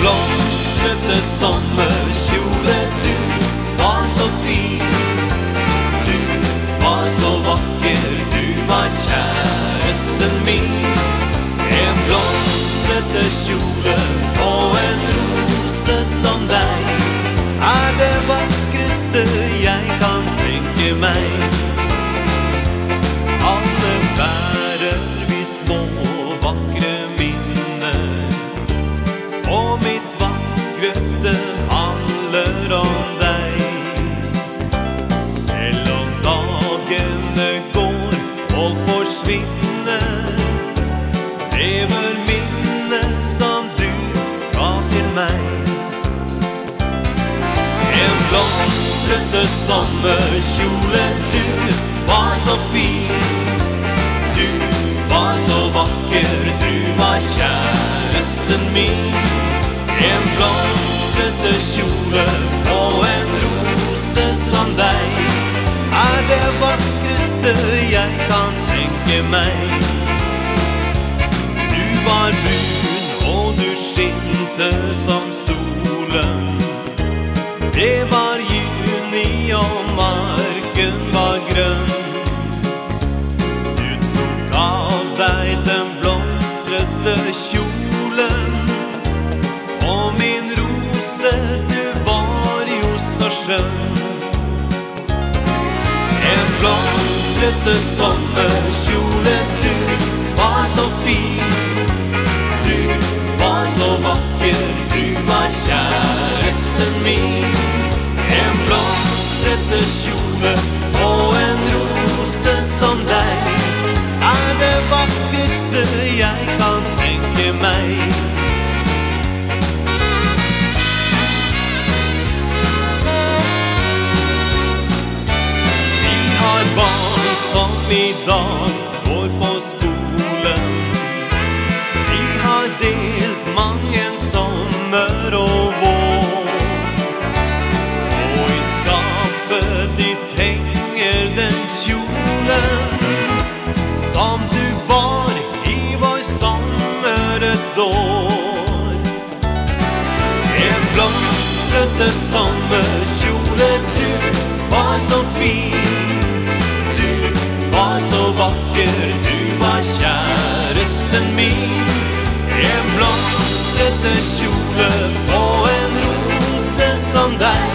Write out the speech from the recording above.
Blomstrete sommerkjole, du var så fin. Du var så vakker, du var kjæresten min. En blomstrete kjole og en rose som deg er det vakreste jeg blomstrete sommerkjole, du var så fin. Du var så vakker, du var kjæresten min. En blomstrete kjole og en rose som deg er det vakreste jeg kan tenke meg. Du var brun og du skinte som jo. En blomstrete sommerkjole, du var så fin. Du var så vakker, du var kjæresten min. En blomstrete kjole og en rose som deg er det vakreste blomstrete sommerkjole, du var så fin. Du var så vakker, du var kjæresten min. En blomstrete kjole og en rose som deg